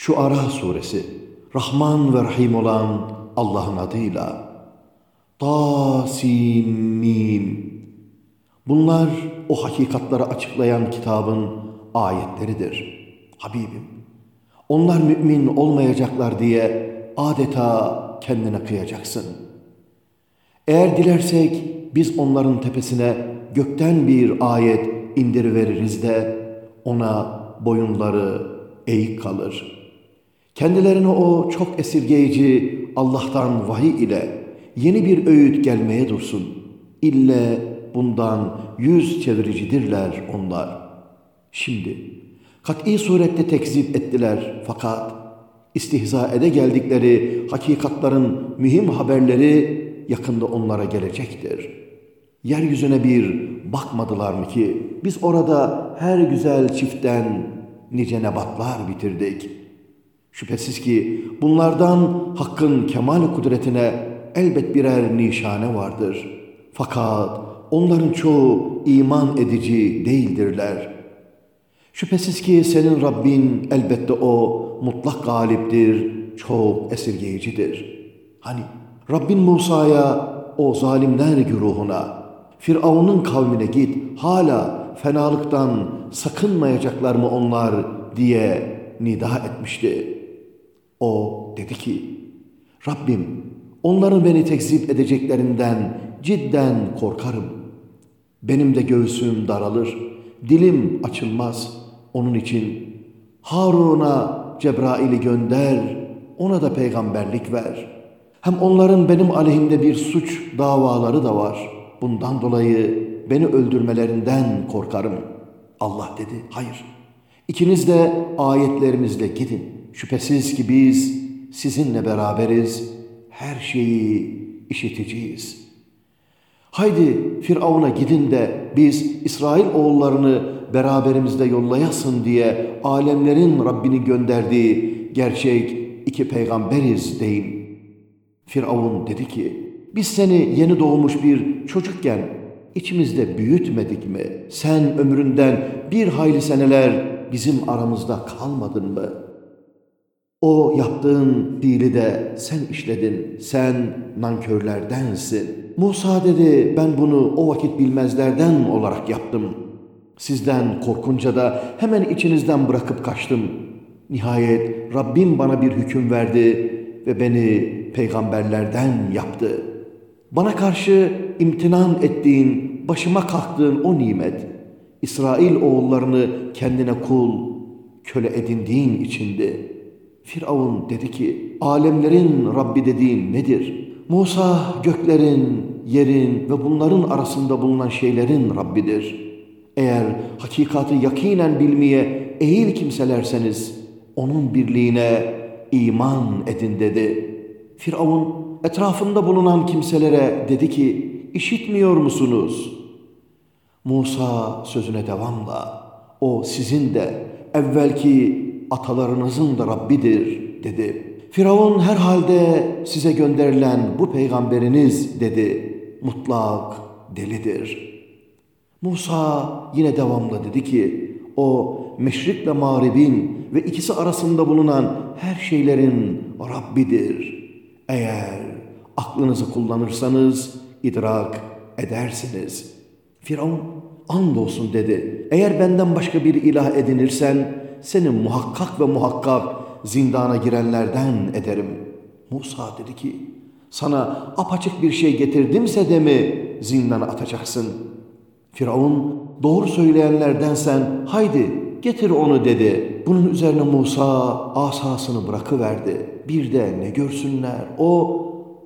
Şu Ara suresi Rahman ve Rahim olan Allah'ın adıyla Tasimim Bunlar o hakikatları açıklayan kitabın ayetleridir. Habibim, onlar mümin olmayacaklar diye adeta kendine kıyacaksın. Eğer dilersek biz onların tepesine gökten bir ayet indiriveririz de ona boyunları eğik kalır. Kendilerine o çok esirgeyici Allah'tan vahiy ile yeni bir öğüt gelmeye dursun. İlle bundan yüz çeviricidirler onlar. Şimdi kat'i surette tekzip ettiler fakat istihza ede geldikleri hakikatların mühim haberleri yakında onlara gelecektir. Yeryüzüne bir bakmadılar mı ki biz orada her güzel çiftten nice nebatlar bitirdik. Şüphesiz ki bunlardan hakkın kemal kudretine elbet birer nişane vardır. Fakat onların çoğu iman edici değildirler. Şüphesiz ki senin Rabbin elbette o mutlak galiptir, çok esirgeyicidir. Hani Rabbin Musa'ya o zalimler güruhuna, Firavun'un kavmine git, hala fenalıktan sakınmayacaklar mı onlar diye nida etmişti. O dedi ki, Rabbim onların beni tekzip edeceklerinden cidden korkarım. Benim de göğsüm daralır, dilim açılmaz. Onun için Harun'a Cebrail'i gönder, ona da peygamberlik ver. Hem onların benim aleyhimde bir suç davaları da var. Bundan dolayı beni öldürmelerinden korkarım. Allah dedi, hayır. İkiniz de ayetlerimizle gidin. Şüphesiz ki biz sizinle beraberiz, her şeyi işiteceğiz. Haydi Firavun'a gidin de biz İsrail oğullarını beraberimizde yollayasın diye alemlerin Rabbini gönderdiği gerçek iki peygamberiz deyin. Firavun dedi ki, biz seni yeni doğmuş bir çocukken içimizde büyütmedik mi? Sen ömründen bir hayli seneler bizim aramızda kalmadın mı? O yaptığın fiili de sen işledin, sen nankörlerdensin. Musa dedi, ben bunu o vakit bilmezlerden olarak yaptım. Sizden korkunca da hemen içinizden bırakıp kaçtım. Nihayet Rabbim bana bir hüküm verdi ve beni peygamberlerden yaptı. Bana karşı imtinan ettiğin, başıma kalktığın o nimet, İsrail oğullarını kendine kul, köle edindiğin içindi. Firavun dedi ki, alemlerin Rabbi dediğin nedir? Musa göklerin, yerin ve bunların arasında bulunan şeylerin Rabbidir. Eğer hakikati yakinen bilmeye eğil kimselerseniz, onun birliğine iman edin dedi. Firavun etrafında bulunan kimselere dedi ki, işitmiyor musunuz? Musa sözüne devamla, o sizin de evvelki atalarınızın da Rabbidir dedi. Firavun herhalde size gönderilen bu peygamberiniz dedi. Mutlak delidir. Musa yine devamlı dedi ki o meşrikle mağribin ve ikisi arasında bulunan her şeylerin Rabbidir. Eğer aklınızı kullanırsanız idrak edersiniz. Firavun andolsun dedi. Eğer benden başka bir ilah edinirsen seni muhakkak ve muhakkak zindana girenlerden ederim. Musa dedi ki, sana apaçık bir şey getirdimse de mi zindana atacaksın? Firavun, doğru söyleyenlerden sen haydi getir onu dedi. Bunun üzerine Musa asasını bırakıverdi. Bir de ne görsünler o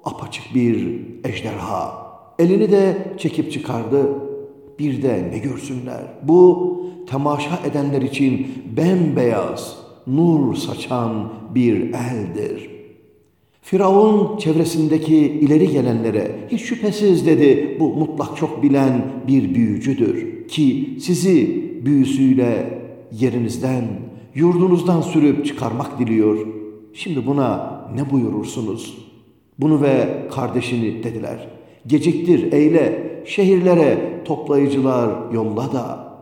apaçık bir ejderha. Elini de çekip çıkardı. Bir de ne görsünler bu temaşa edenler için bembeyaz, nur saçan bir eldir. Firavun çevresindeki ileri gelenlere hiç şüphesiz dedi bu mutlak çok bilen bir büyücüdür ki sizi büyüsüyle yerinizden, yurdunuzdan sürüp çıkarmak diliyor. Şimdi buna ne buyurursunuz? Bunu ve kardeşini dediler. Geciktir, eyle, şehirlere toplayıcılar yolla da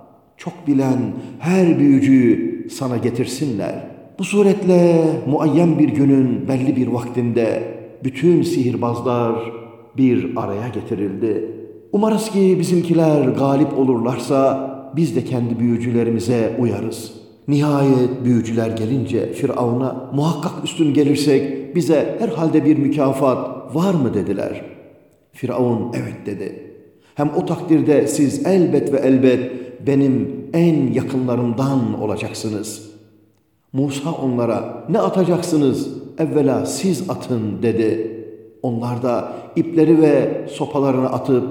çok bilen her büyücüyü sana getirsinler. Bu suretle muayyen bir günün belli bir vaktinde bütün sihirbazlar bir araya getirildi. Umarız ki bizimkiler galip olurlarsa biz de kendi büyücülerimize uyarız. Nihayet büyücüler gelince Firavun'a muhakkak üstün gelirsek bize herhalde bir mükafat var mı dediler. Firavun evet dedi. Hem o takdirde siz elbet ve elbet benim en yakınlarımdan olacaksınız. Musa onlara ne atacaksınız evvela siz atın dedi. Onlar da ipleri ve sopalarını atıp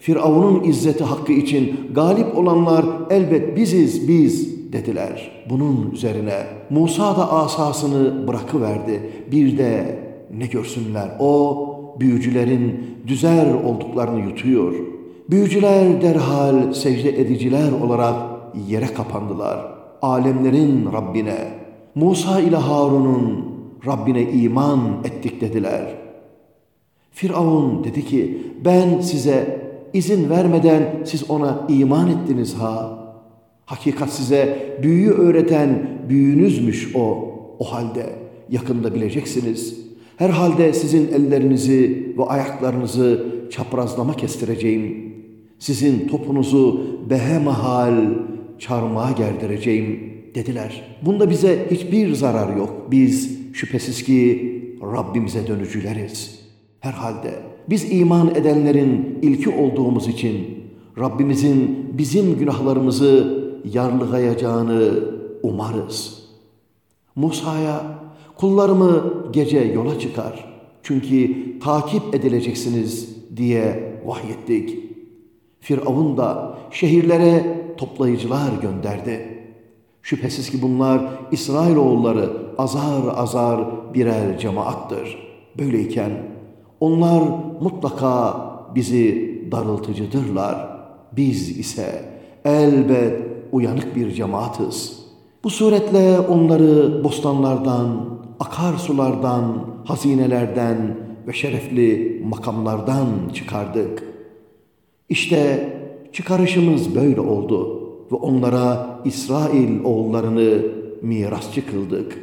Firavun'un izzeti hakkı için galip olanlar elbet biziz biz dediler. Bunun üzerine Musa da asasını bırakıverdi. Bir de ne görsünler o büyücülerin düzer olduklarını yutuyor. Büyücüler derhal secde ediciler olarak yere kapandılar. Alemlerin Rabbine, Musa ile Harun'un Rabbine iman ettik dediler. Firavun dedi ki ben size izin vermeden siz ona iman ettiniz ha. Hakikat size büyüyü öğreten büyünüzmüş o. O halde yakında bileceksiniz. Herhalde sizin ellerinizi ve ayaklarınızı çaprazlama kestireceğim. Sizin topunuzu behemahal çarmıha gerdireceğim dediler. Bunda bize hiçbir zarar yok. Biz şüphesiz ki Rabbimize dönücüleriz. Herhalde biz iman edenlerin ilki olduğumuz için Rabbimizin bizim günahlarımızı yarlıgayacağını umarız. Musa'ya kullarımı gece yola çıkar çünkü takip edileceksiniz diye vahyettik. Firavun da şehirlere toplayıcılar gönderdi. Şüphesiz ki bunlar İsrailoğulları azar azar birer cemaattır. Böyleyken onlar mutlaka bizi darıltıcıdırlar. Biz ise elbet uyanık bir cemaatiz. Bu suretle onları bostanlardan, akarsulardan, hazinelerden ve şerefli makamlardan çıkardık. İşte çıkarışımız böyle oldu ve onlara İsrail oğullarını mirasçı kıldık.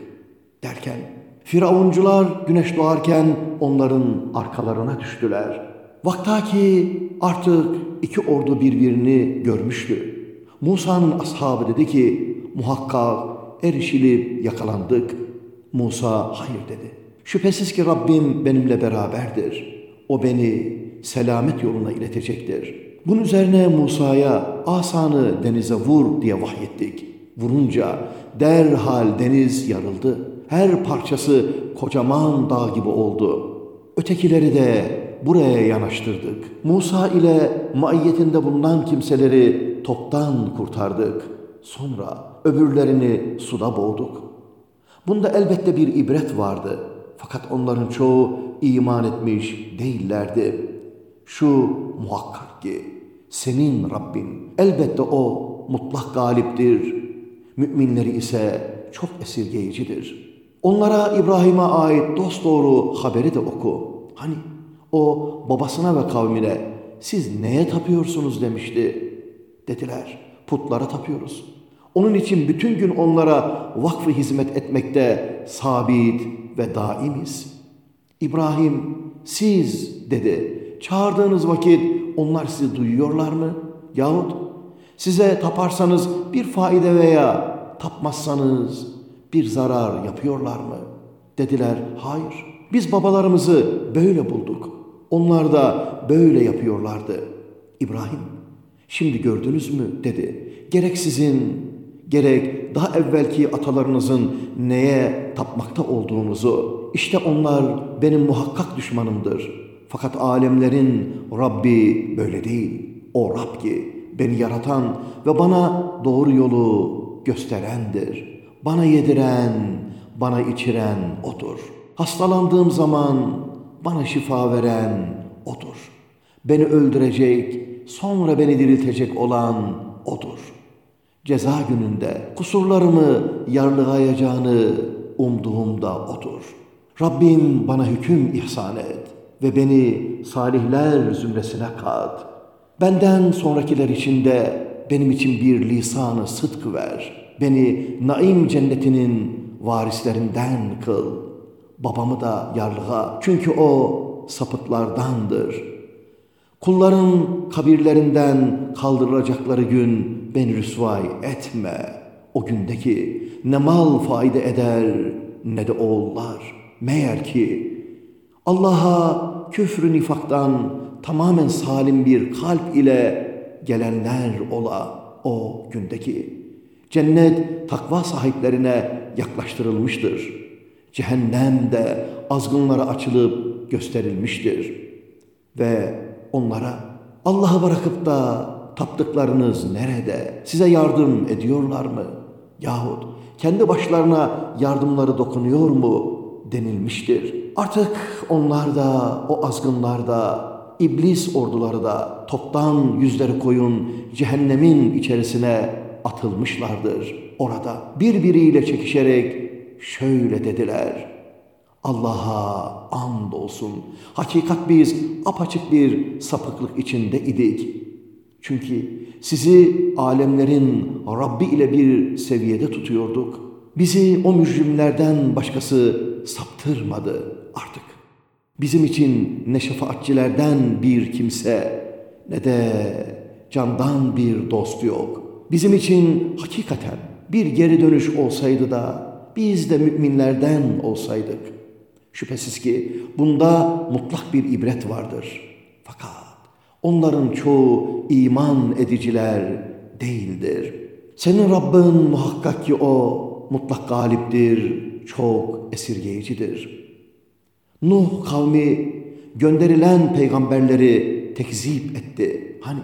Derken Firavuncular güneş doğarken onların arkalarına düştüler. Vaktaki artık iki ordu birbirini görmüştü. Musa'nın ashabı dedi ki muhakkak erişilip yakalandık. Musa hayır dedi. Şüphesiz ki Rabbim benimle beraberdir. O beni selamet yoluna iletecektir. Bunun üzerine Musa'ya asanı denize vur diye vahyettik. Vurunca derhal deniz yarıldı. Her parçası kocaman dağ gibi oldu. Ötekileri de buraya yanaştırdık. Musa ile maiyetinde bulunan kimseleri toptan kurtardık. Sonra öbürlerini suda boğduk. Bunda elbette bir ibret vardı. Fakat onların çoğu iman etmiş değillerdi. Şu muhakkak ki senin Rabbin elbette o mutlak galiptir. Müminleri ise çok esirgeyicidir. Onlara İbrahim'e ait dosdoğru haberi de oku. Hani o babasına ve kavmine siz neye tapıyorsunuz demişti. Dediler putlara tapıyoruz. Onun için bütün gün onlara vakfı hizmet etmekte sabit ve daimiz. İbrahim siz dedi çağırdığınız vakit onlar sizi duyuyorlar mı? Yahut size taparsanız bir faide veya tapmazsanız bir zarar yapıyorlar mı? Dediler hayır. Biz babalarımızı böyle bulduk. Onlar da böyle yapıyorlardı. İbrahim şimdi gördünüz mü dedi. Gerek sizin gerek daha evvelki atalarınızın neye tapmakta olduğunuzu işte onlar benim muhakkak düşmanımdır. Fakat alemlerin Rabbi böyle değil. O Rab ki beni yaratan ve bana doğru yolu gösterendir. Bana yediren, bana içiren O'dur. Hastalandığım zaman bana şifa veren O'dur. Beni öldürecek, sonra beni diriltecek olan O'dur. Ceza gününde kusurlarımı yarlıgayacağını umduğumda O'dur. Rabbim bana hüküm ihsan et ve beni salihler zümresine kat. Benden sonrakiler için de benim için bir lisanı sıdkı ver. Beni naim cennetinin varislerinden kıl. Babamı da yarlığa çünkü o sapıklardandır. Kulların kabirlerinden kaldırılacakları gün beni rüsvay etme. O gündeki ne mal faide eder ne de oğullar. Meğer ki Allah'a küfrü nifaktan tamamen salim bir kalp ile gelenler ola o gündeki. Cennet takva sahiplerine yaklaştırılmıştır. Cehennem de azgınlara açılıp gösterilmiştir. Ve onlara Allah'ı bırakıp da taptıklarınız nerede? Size yardım ediyorlar mı? Yahut kendi başlarına yardımları dokunuyor mu denilmiştir. Artık onlar da, o azgınlar da, iblis orduları da toptan yüzleri koyun cehennemin içerisine atılmışlardır. Orada birbiriyle çekişerek şöyle dediler. Allah'a and olsun. Hakikat biz apaçık bir sapıklık içinde idik. Çünkü sizi alemlerin Rabbi ile bir seviyede tutuyorduk. Bizi o mücrimlerden başkası saptırmadı artık. Bizim için ne şefaatçilerden bir kimse ne de candan bir dost yok. Bizim için hakikaten bir geri dönüş olsaydı da biz de müminlerden olsaydık. Şüphesiz ki bunda mutlak bir ibret vardır. Fakat onların çoğu iman ediciler değildir. Senin Rabbin muhakkak ki o mutlak galiptir, çok esirgeyicidir. Nuh kavmi gönderilen peygamberleri tekzip etti. Hani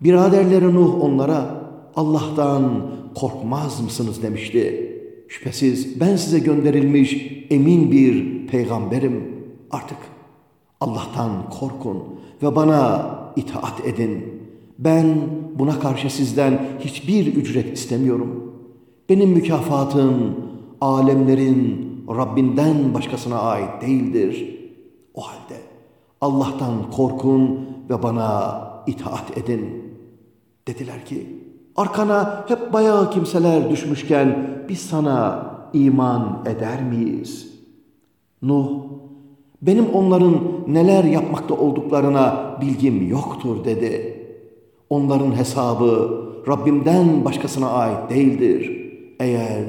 biraderleri Nuh onlara Allah'tan korkmaz mısınız demişti. Şüphesiz ben size gönderilmiş emin bir peygamberim. Artık Allah'tan korkun ve bana itaat edin. Ben buna karşı sizden hiçbir ücret istemiyorum. Benim mükafatım alemlerin Rabbinden başkasına ait değildir. O halde Allah'tan korkun ve bana itaat edin. Dediler ki, arkana hep bayağı kimseler düşmüşken biz sana iman eder miyiz? Nuh, benim onların neler yapmakta olduklarına bilgim yoktur dedi. Onların hesabı Rabbimden başkasına ait değildir. Eğer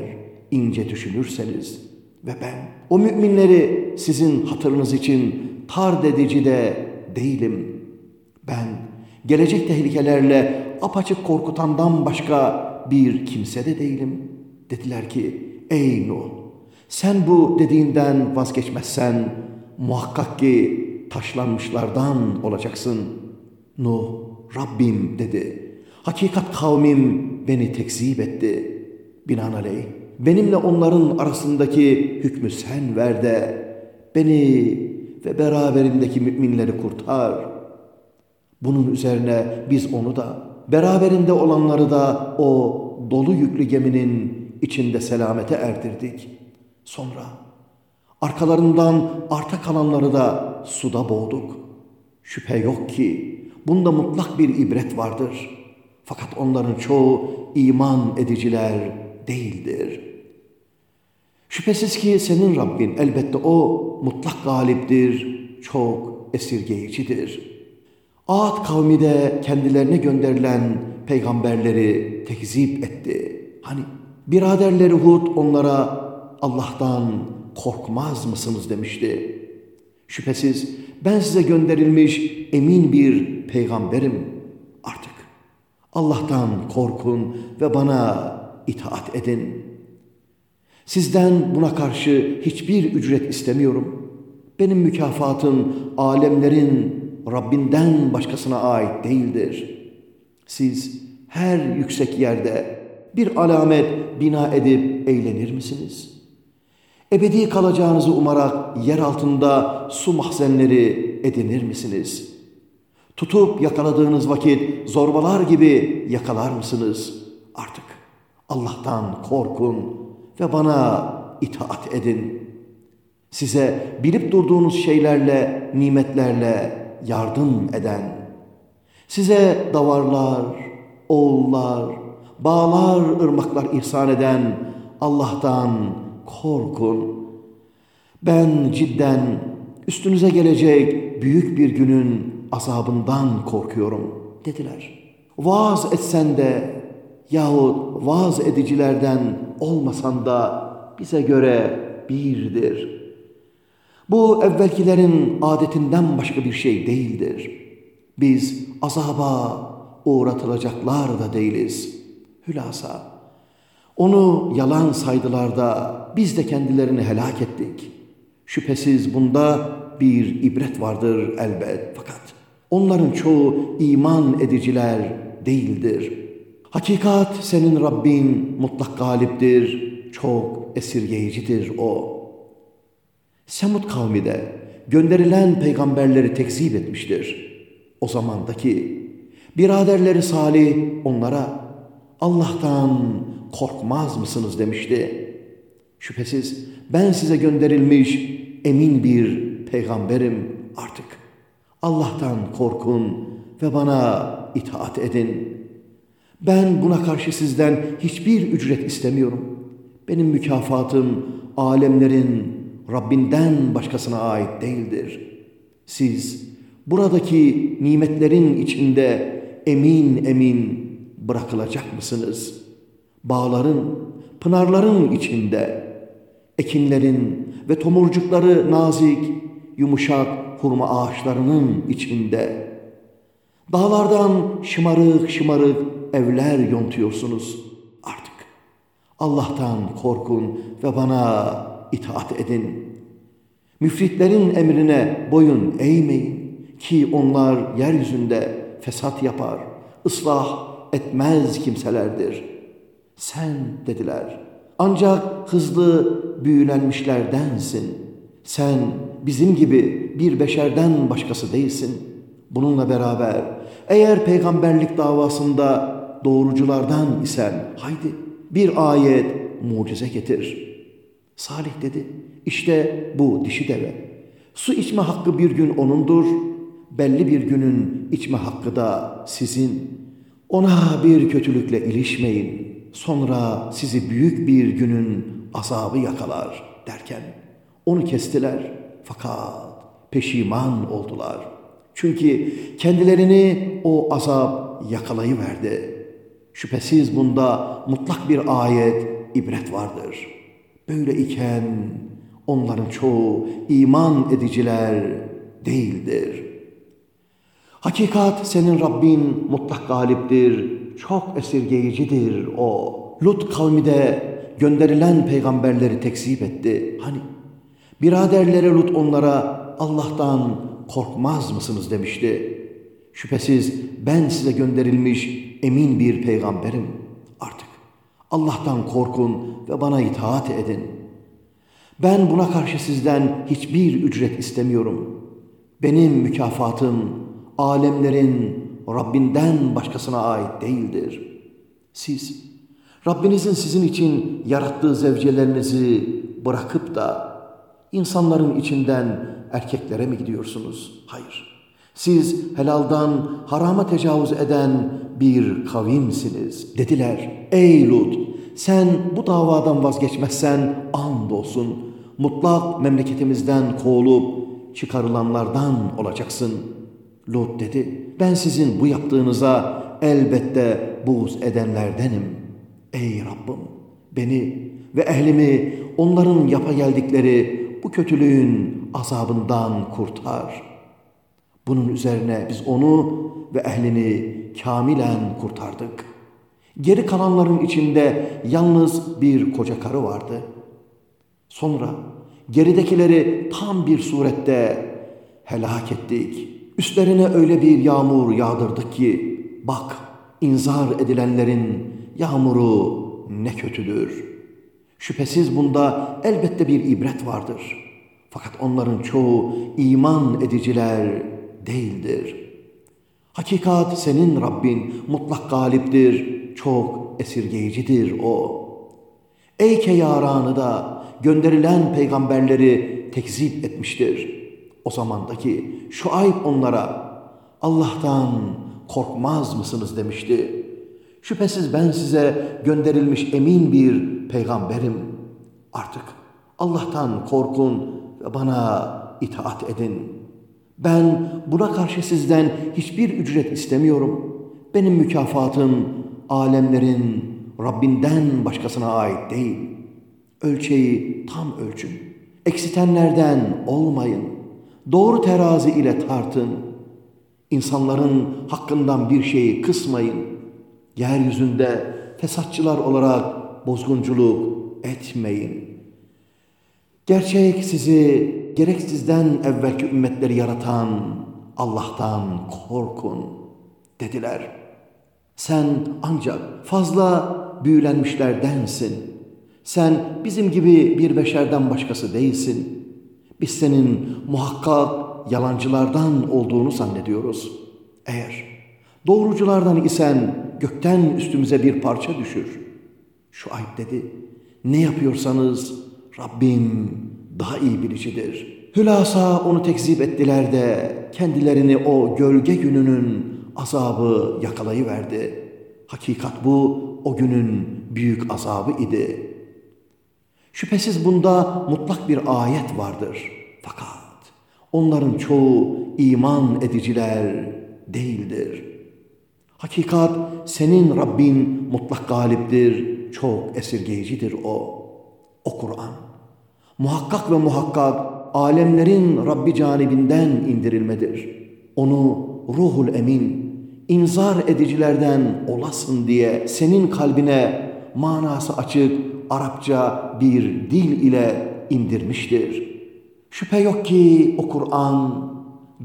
ince düşünürseniz ve ben o müminleri sizin hatırınız için tard edici de değilim. Ben gelecek tehlikelerle apaçık korkutandan başka bir kimse de değilim. Dediler ki ey Nuh sen bu dediğinden vazgeçmezsen muhakkak ki taşlanmışlardan olacaksın. Nuh Rabbim dedi. Hakikat kavmim beni tekzip etti. Binaenaleyh benimle onların arasındaki hükmü sen ver de beni ve beraberindeki müminleri kurtar. Bunun üzerine biz onu da beraberinde olanları da o dolu yüklü geminin içinde selamete erdirdik. Sonra arkalarından arta kalanları da suda boğduk. Şüphe yok ki bunda mutlak bir ibret vardır. Fakat onların çoğu iman ediciler değildir. Şüphesiz ki senin Rabbin elbette o mutlak galiptir, çok esirgeyicidir. Ad kavmi de kendilerine gönderilen peygamberleri tekzip etti. Hani biraderleri Hud onlara Allah'tan korkmaz mısınız demişti. Şüphesiz ben size gönderilmiş emin bir peygamberim. Artık Allah'tan korkun ve bana itaat edin. Sizden buna karşı hiçbir ücret istemiyorum. Benim mükafatım alemlerin Rabbinden başkasına ait değildir. Siz her yüksek yerde bir alamet bina edip eğlenir misiniz? Ebedi kalacağınızı umarak yer altında su mahzenleri edinir misiniz? Tutup yakaladığınız vakit zorbalar gibi yakalar mısınız? Artık Allah'tan korkun ve bana itaat edin. Size bilip durduğunuz şeylerle, nimetlerle yardım eden, size davarlar, oğullar, bağlar, ırmaklar ihsan eden Allah'tan korkun. Ben cidden üstünüze gelecek büyük bir günün azabından korkuyorum dediler. Vaaz etsen de yahut vaaz edicilerden olmasan da bize göre birdir. Bu evvelkilerin adetinden başka bir şey değildir. Biz azaba uğratılacaklar da değiliz. Hülasa, onu yalan saydılar da biz de kendilerini helak ettik. Şüphesiz bunda bir ibret vardır elbet fakat onların çoğu iman ediciler değildir. Hakikat senin Rabbin mutlak galiptir, çok esirgeyicidir o. Semud kavmi de gönderilen peygamberleri tekzip etmiştir. O zamandaki biraderleri Salih onlara Allah'tan korkmaz mısınız demişti. Şüphesiz ben size gönderilmiş emin bir peygamberim artık. Allah'tan korkun ve bana itaat edin. Ben buna karşı sizden hiçbir ücret istemiyorum. Benim mükafatım alemlerin Rabbinden başkasına ait değildir. Siz buradaki nimetlerin içinde emin emin bırakılacak mısınız? Bağların, pınarların içinde, ekinlerin ve tomurcukları nazik, yumuşak hurma ağaçlarının içinde, dağlardan şımarık şımarık evler yontuyorsunuz artık. Allah'tan korkun ve bana itaat edin. Müfritlerin emrine boyun eğmeyin ki onlar yeryüzünde fesat yapar, ıslah etmez kimselerdir. Sen dediler, ancak hızlı büyülenmişlerdensin. Sen bizim gibi bir beşerden başkası değilsin. Bununla beraber eğer peygamberlik davasında doğruculardan isen haydi bir ayet mucize getir. Salih dedi işte bu dişi deve. Su içme hakkı bir gün onundur. Belli bir günün içme hakkı da sizin. Ona bir kötülükle ilişmeyin. Sonra sizi büyük bir günün azabı yakalar derken onu kestiler. Fakat peşiman oldular. Çünkü kendilerini o azap yakalayıverdi. Şüphesiz bunda mutlak bir ayet, ibret vardır. Böyle iken onların çoğu iman ediciler değildir. Hakikat senin Rabbin mutlak galiptir, çok esirgeyicidir o. Lut kavmi de gönderilen peygamberleri tekzip etti. Hani biraderleri Lut onlara Allah'tan korkmaz mısınız demişti. Şüphesiz ben size gönderilmiş emin bir peygamberim artık. Allah'tan korkun ve bana itaat edin. Ben buna karşı sizden hiçbir ücret istemiyorum. Benim mükafatım alemlerin Rabbinden başkasına ait değildir. Siz Rabbinizin sizin için yarattığı zevcelerinizi bırakıp da insanların içinden erkeklere mi gidiyorsunuz? Hayır. Siz helaldan harama tecavüz eden bir kavimsiniz. Dediler, ey Lut sen bu davadan vazgeçmezsen andolsun mutlak memleketimizden kovulup çıkarılanlardan olacaksın. Lut dedi, ben sizin bu yaptığınıza elbette buğz edenlerdenim. Ey Rabbim beni ve ehlimi onların yapa geldikleri bu kötülüğün azabından kurtar. Bunun üzerine biz onu ve ehlini kamilen kurtardık. Geri kalanların içinde yalnız bir koca karı vardı. Sonra geridekileri tam bir surette helak ettik. Üstlerine öyle bir yağmur yağdırdık ki bak inzar edilenlerin yağmuru ne kötüdür. Şüphesiz bunda elbette bir ibret vardır. Fakat onların çoğu iman ediciler değildir. Hakikat senin Rabbin mutlak galiptir, çok esirgeyicidir o. Ey keyaranı da gönderilen peygamberleri tekzip etmiştir. O zamandaki Şuayb onlara Allah'tan korkmaz mısınız demişti. Şüphesiz ben size gönderilmiş emin bir peygamberim. Artık Allah'tan korkun ve bana itaat edin. Ben buna karşı sizden hiçbir ücret istemiyorum. Benim mükafatım alemlerin Rabbinden başkasına ait değil. Ölçeği tam ölçün. Eksitenlerden olmayın. Doğru terazi ile tartın. İnsanların hakkından bir şeyi kısmayın. Yeryüzünde fesatçılar olarak bozgunculuk etmeyin. Gerçek sizi gerek sizden evvelki ümmetleri yaratan Allah'tan korkun dediler. Sen ancak fazla büyülenmişlerdensin. Sen bizim gibi bir beşerden başkası değilsin. Biz senin muhakkak yalancılardan olduğunu zannediyoruz. Eğer doğruculardan isen gökten üstümüze bir parça düşür. Şu ayet dedi, ne yapıyorsanız Rabbim daha iyi bilicidir. Hülasa onu tekzip ettiler de kendilerini o gölge gününün azabı yakalayıverdi. Hakikat bu o günün büyük azabı idi. Şüphesiz bunda mutlak bir ayet vardır. Fakat onların çoğu iman ediciler değildir. Hakikat senin Rabbin mutlak galiptir, çok esirgeyicidir o. O Kur'an. Muhakkak ve muhakkak alemlerin Rabbi canibinden indirilmedir. Onu ruhul emin, inzar edicilerden olasın diye senin kalbine manası açık Arapça bir dil ile indirmiştir. Şüphe yok ki o Kur'an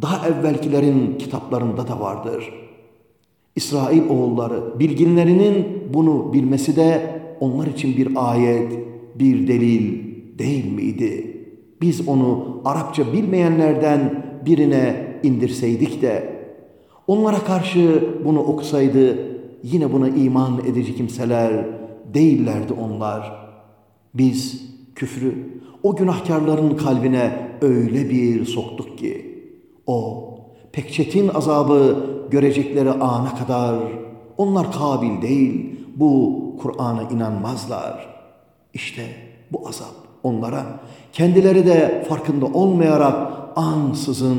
daha evvelkilerin kitaplarında da vardır. İsrail oğulları bilginlerinin bunu bilmesi de onlar için bir ayet, bir delil değil miydi? Biz onu Arapça bilmeyenlerden birine indirseydik de onlara karşı bunu okusaydı yine buna iman edici kimseler değillerdi onlar. Biz küfrü o günahkarların kalbine öyle bir soktuk ki o pek çetin azabı görecekleri ana kadar onlar kabil değil bu Kur'an'a inanmazlar. İşte bu azap onlara kendileri de farkında olmayarak ansızın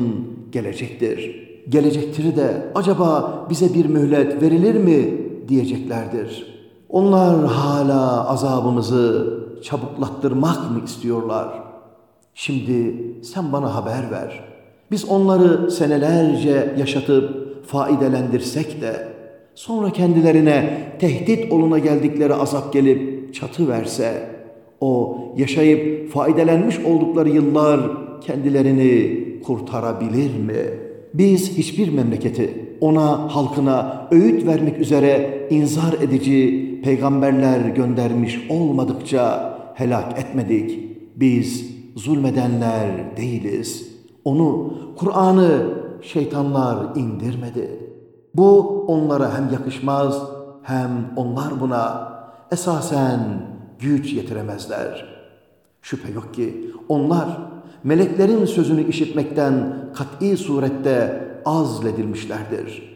gelecektir. Gelecektir de acaba bize bir mühlet verilir mi diyeceklerdir. Onlar hala azabımızı çabuklattırmak mı istiyorlar? Şimdi sen bana haber ver. Biz onları senelerce yaşatıp faidelendirsek de sonra kendilerine tehdit oluna geldikleri azap gelip çatı verse o yaşayıp faydelenmiş oldukları yıllar kendilerini kurtarabilir mi? Biz hiçbir memleketi ona halkına öğüt vermek üzere inzar edici peygamberler göndermiş olmadıkça helak etmedik. Biz zulmedenler değiliz. Onu, Kur'an'ı şeytanlar indirmedi. Bu onlara hem yakışmaz hem onlar buna esasen güç yetiremezler. Şüphe yok ki onlar meleklerin sözünü işitmekten kat'i surette azledilmişlerdir.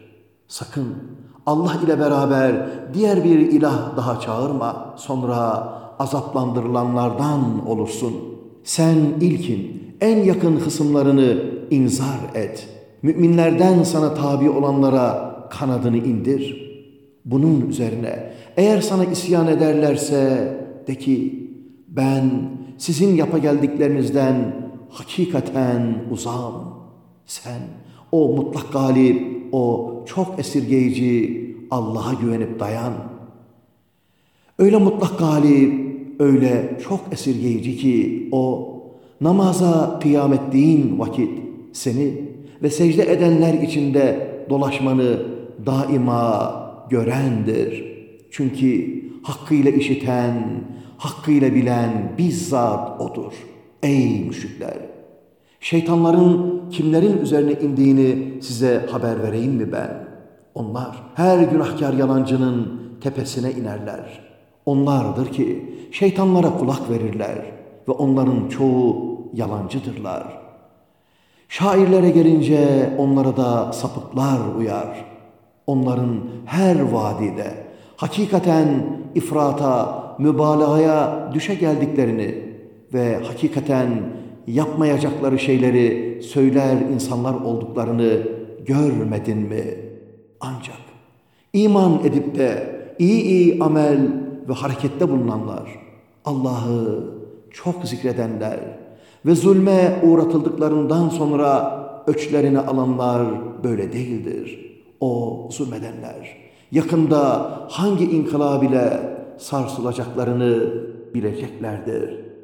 Sakın Allah ile beraber diğer bir ilah daha çağırma. Sonra azaplandırılanlardan olursun. Sen ilkin en yakın hısımlarını inzar et. Müminlerden sana tabi olanlara kanadını indir. Bunun üzerine eğer sana isyan ederlerse de ki ben sizin yapa geldiklerinizden hakikaten uzağım. Sen o mutlak galip, o çok esirgeyici Allah'a güvenip dayan. Öyle mutlak galip, öyle çok esirgeyici ki o namaza kıyam vakit seni ve secde edenler içinde dolaşmanı daima görendir. Çünkü hakkıyla işiten, hakkıyla bilen bizzat O'dur. Ey müşrikler! Şeytanların kimlerin üzerine indiğini size haber vereyim mi ben? Onlar her günahkar yalancının tepesine inerler. Onlardır ki şeytanlara kulak verirler ve onların çoğu yalancıdırlar. Şairlere gelince onlara da sapıklar uyar. Onların her vadide hakikaten ifrata, mübalağaya düşe geldiklerini ve hakikaten yapmayacakları şeyleri söyler insanlar olduklarını görmedin mi? Ancak iman edip de iyi iyi amel ve harekette bulunanlar, Allah'ı çok zikredenler ve zulme uğratıldıklarından sonra öçlerini alanlar böyle değildir. O zulmedenler yakında hangi inkılab ile sarsılacaklarını bileceklerdir.